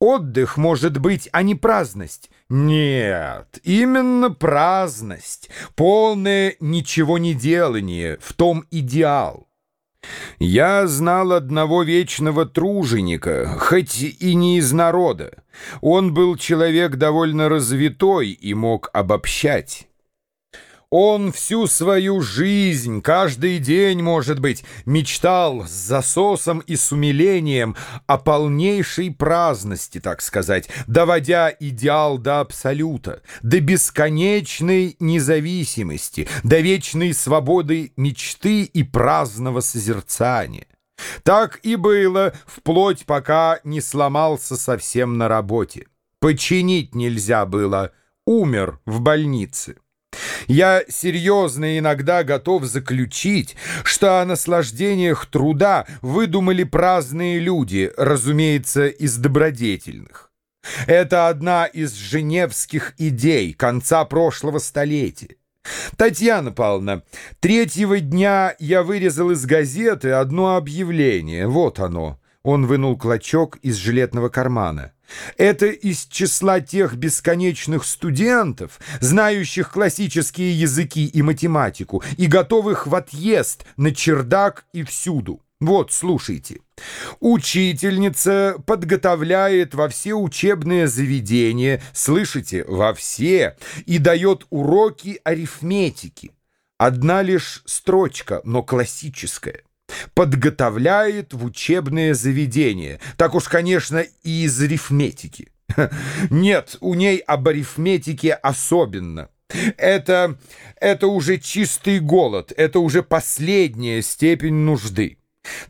Отдых может быть, а не праздность. Нет, именно праздность, полное ничего не делание, в том идеал. Я знал одного вечного труженика, хоть и не из народа. Он был человек довольно развитой и мог обобщать. Он всю свою жизнь, каждый день, может быть, мечтал с засосом и с умилением о полнейшей праздности, так сказать, доводя идеал до абсолюта, до бесконечной независимости, до вечной свободы мечты и праздного созерцания. Так и было, вплоть пока не сломался совсем на работе. Починить нельзя было, умер в больнице. Я серьезно иногда готов заключить, что о наслаждениях труда выдумали праздные люди, разумеется, из добродетельных. Это одна из женевских идей конца прошлого столетия. Татьяна Павловна, третьего дня я вырезал из газеты одно объявление. Вот оно. Он вынул клочок из жилетного кармана. Это из числа тех бесконечных студентов, знающих классические языки и математику, и готовых в отъезд на чердак и всюду. Вот, слушайте. Учительница подготовляет во все учебные заведения, слышите, во все, и дает уроки арифметики. Одна лишь строчка, но классическая подготовляет в учебное заведение. Так уж, конечно, и из арифметики. Нет, у ней об арифметике особенно. Это, это уже чистый голод, это уже последняя степень нужды.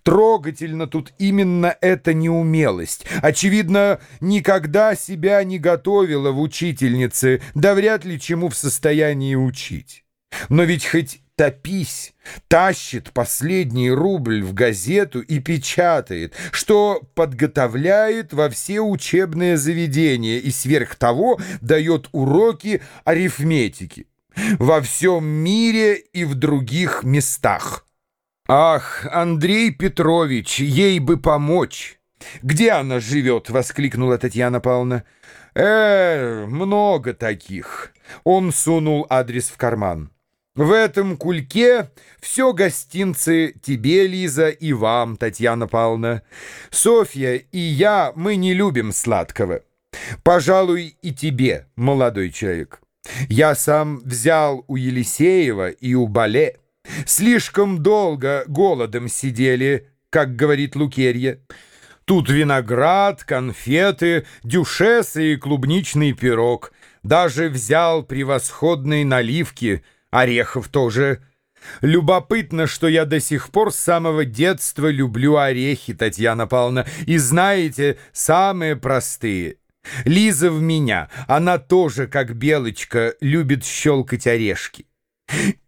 Трогательно тут именно эта неумелость. Очевидно, никогда себя не готовила в учительнице, да вряд ли чему в состоянии учить. Но ведь хоть топись, тащит последний рубль в газету и печатает, что подготовляет во все учебные заведения и сверх того дает уроки арифметики во всем мире и в других местах. «Ах, Андрей Петрович, ей бы помочь!» «Где она живет?» — воскликнула Татьяна Павловна. «Э, много таких». Он сунул адрес в карман. В этом кульке все гостинцы тебе, Лиза, и вам, Татьяна Павловна. Софья и я, мы не любим сладкого. Пожалуй, и тебе, молодой человек. Я сам взял у Елисеева и у Бале. Слишком долго голодом сидели, как говорит Лукерья. Тут виноград, конфеты, дюшесы и клубничный пирог. Даже взял превосходные наливки — Орехов тоже. Любопытно, что я до сих пор с самого детства люблю орехи, Татьяна Павловна, и знаете, самые простые. Лиза в меня, она тоже, как белочка, любит щелкать орешки.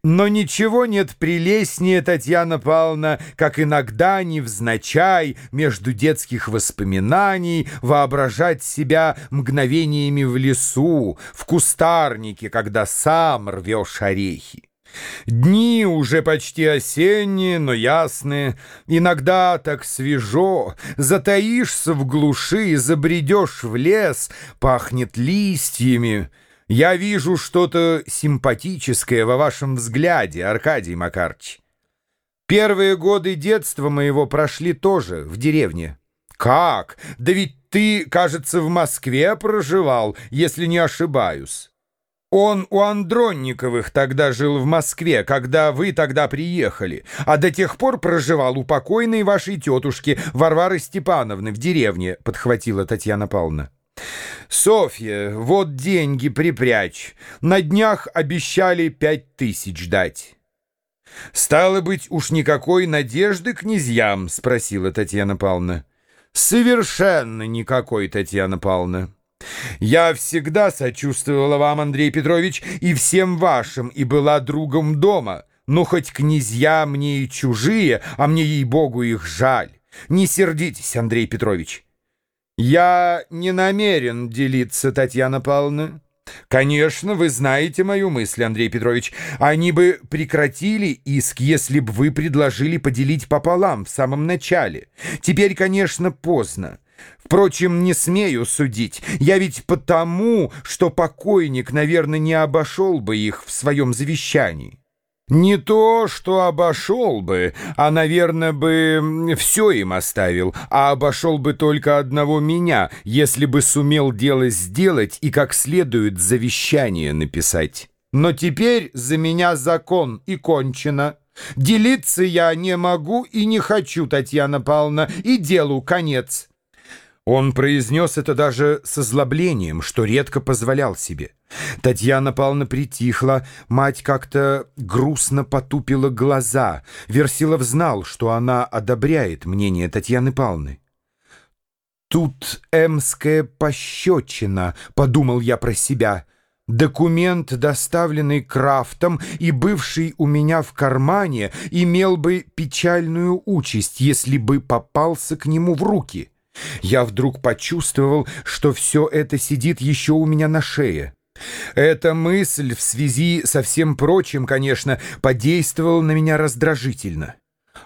Но ничего нет прелестнее, Татьяна Павловна, как иногда невзначай между детских воспоминаний воображать себя мгновениями в лесу, в кустарнике, когда сам рвешь орехи. Дни уже почти осенние, но ясные. Иногда так свежо. Затаишься в глуши, забредешь в лес, пахнет листьями. Я вижу что-то симпатическое во вашем взгляде, Аркадий Макарч. Первые годы детства моего прошли тоже в деревне. Как? Да ведь ты, кажется, в Москве проживал, если не ошибаюсь. Он у Андронниковых тогда жил в Москве, когда вы тогда приехали, а до тех пор проживал у покойной вашей тетушки Варвары Степановны в деревне, подхватила Татьяна Павловна. «Софья, вот деньги припрячь. На днях обещали пять тысяч дать». «Стало быть, уж никакой надежды князьям?» — спросила Татьяна Павловна. «Совершенно никакой, Татьяна Павловна. Я всегда сочувствовала вам, Андрей Петрович, и всем вашим, и была другом дома. Но хоть князья мне и чужие, а мне, ей-богу, их жаль. Не сердитесь, Андрей Петрович». «Я не намерен делиться, Татьяна Павловна». «Конечно, вы знаете мою мысль, Андрей Петрович. Они бы прекратили иск, если бы вы предложили поделить пополам в самом начале. Теперь, конечно, поздно. Впрочем, не смею судить. Я ведь потому, что покойник, наверное, не обошел бы их в своем завещании. Не то, что обошел бы, а, наверное, бы все им оставил, а обошел бы только одного меня, если бы сумел дело сделать и как следует завещание написать. Но теперь за меня закон и кончено. Делиться я не могу и не хочу, Татьяна Павловна, и делу конец. Он произнес это даже с озлоблением, что редко позволял себе. Татьяна Павловна притихла, мать как-то грустно потупила глаза. Версилов знал, что она одобряет мнение Татьяны Павловны. «Тут эмская пощечина», — подумал я про себя. Документ, доставленный Крафтом и бывший у меня в кармане, имел бы печальную участь, если бы попался к нему в руки. Я вдруг почувствовал, что все это сидит еще у меня на шее. Эта мысль в связи со всем прочим, конечно, подействовала на меня раздражительно.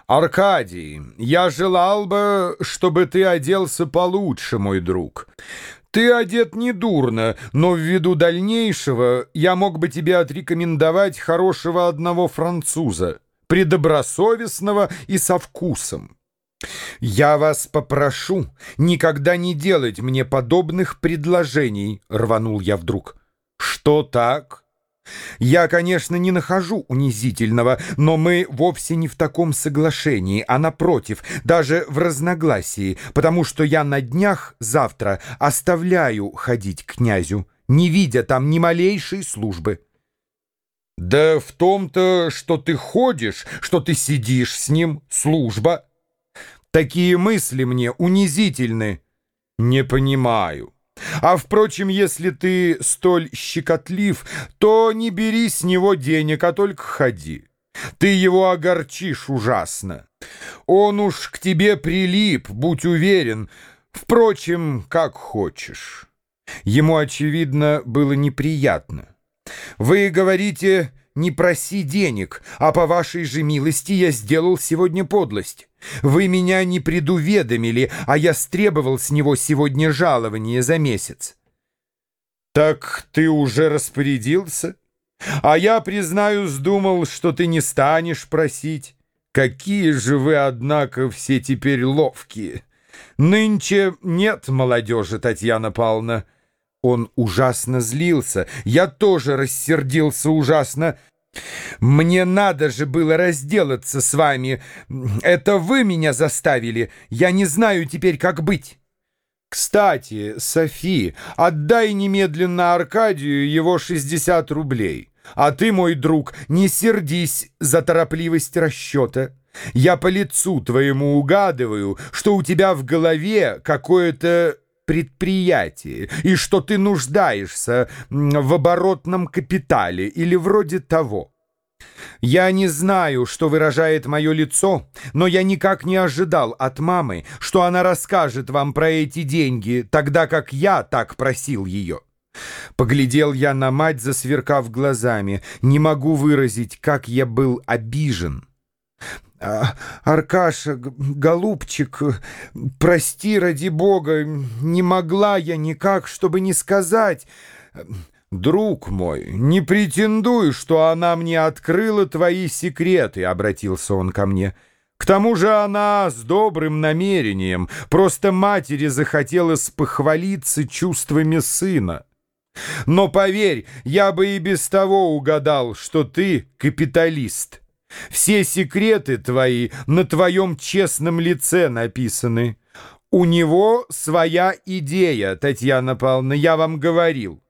«Аркадий, я желал бы, чтобы ты оделся получше, мой друг. Ты одет недурно, но ввиду дальнейшего я мог бы тебе отрекомендовать хорошего одного француза, предобросовестного и со вкусом. «Я вас попрошу никогда не делать мне подобных предложений», — рванул я вдруг. «Что так?» «Я, конечно, не нахожу унизительного, но мы вовсе не в таком соглашении, а напротив, даже в разногласии, потому что я на днях завтра оставляю ходить к князю, не видя там ни малейшей службы». «Да в том-то, что ты ходишь, что ты сидишь с ним, служба». Такие мысли мне унизительны. Не понимаю. А, впрочем, если ты столь щекотлив, то не бери с него денег, а только ходи. Ты его огорчишь ужасно. Он уж к тебе прилип, будь уверен. Впрочем, как хочешь. Ему, очевидно, было неприятно. Вы говорите не проси денег, а по вашей же милости я сделал сегодня подлость. Вы меня не предуведомили, а я стребовал с него сегодня жалование за месяц. Так ты уже распорядился? А я, признаюсь, думал, что ты не станешь просить. Какие же вы, однако, все теперь ловкие. Нынче нет молодежи, Татьяна Павловна. Он ужасно злился. Я тоже рассердился ужасно. «Мне надо же было разделаться с вами. Это вы меня заставили. Я не знаю теперь, как быть». «Кстати, Софи, отдай немедленно Аркадию его 60 рублей. А ты, мой друг, не сердись за торопливость расчета. Я по лицу твоему угадываю, что у тебя в голове какое-то предприятие и что ты нуждаешься в оборотном капитале или вроде того. Я не знаю, что выражает мое лицо, но я никак не ожидал от мамы, что она расскажет вам про эти деньги, тогда как я так просил ее. Поглядел я на мать, засверкав глазами. Не могу выразить, как я был обижен. А, «Аркаша, голубчик, прости ради бога, не могла я никак, чтобы не сказать...» «Друг мой, не претендую, что она мне открыла твои секреты», — обратился он ко мне. «К тому же она с добрым намерением, просто матери захотелось похвалиться чувствами сына. Но поверь, я бы и без того угадал, что ты капиталист». Все секреты твои на твоем честном лице написаны. У него своя идея, Татьяна Павловна, я вам говорил.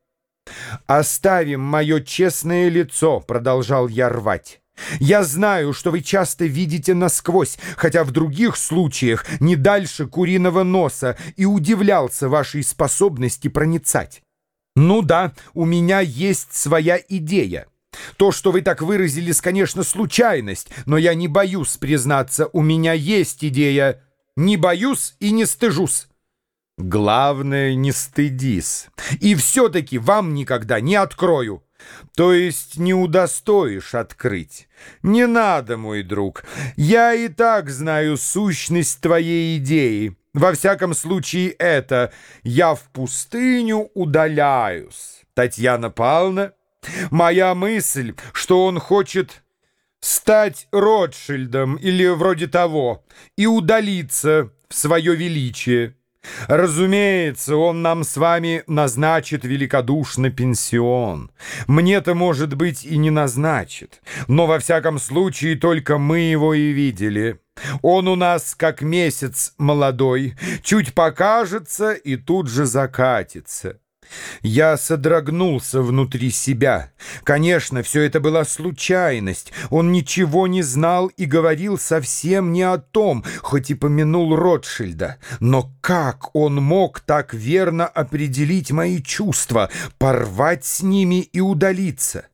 «Оставим мое честное лицо», — продолжал я рвать. «Я знаю, что вы часто видите насквозь, хотя в других случаях не дальше куриного носа, и удивлялся вашей способности проницать. Ну да, у меня есть своя идея». То, что вы так выразились, конечно, случайность, но я не боюсь признаться, у меня есть идея. Не боюсь и не стыжусь. Главное, не стыдись. И все-таки вам никогда не открою. то есть не удостоишь открыть. Не надо, мой друг, я и так знаю сущность твоей идеи. Во всяком случае это «я в пустыню удаляюсь». Татьяна Павловна, моя мысль, что он хочет стать Ротшильдом или вроде того и удалиться в свое величие. Разумеется, он нам с вами назначит великодушно пенсион. Мне-то, может быть, и не назначит, но во всяком случае только мы его и видели. Он у нас как месяц молодой, чуть покажется и тут же закатится. Я содрогнулся внутри себя. Конечно, все это была случайность. Он ничего не знал и говорил совсем не о том, хоть и помянул Ротшильда. Но как он мог так верно определить мои чувства, порвать с ними и удалиться?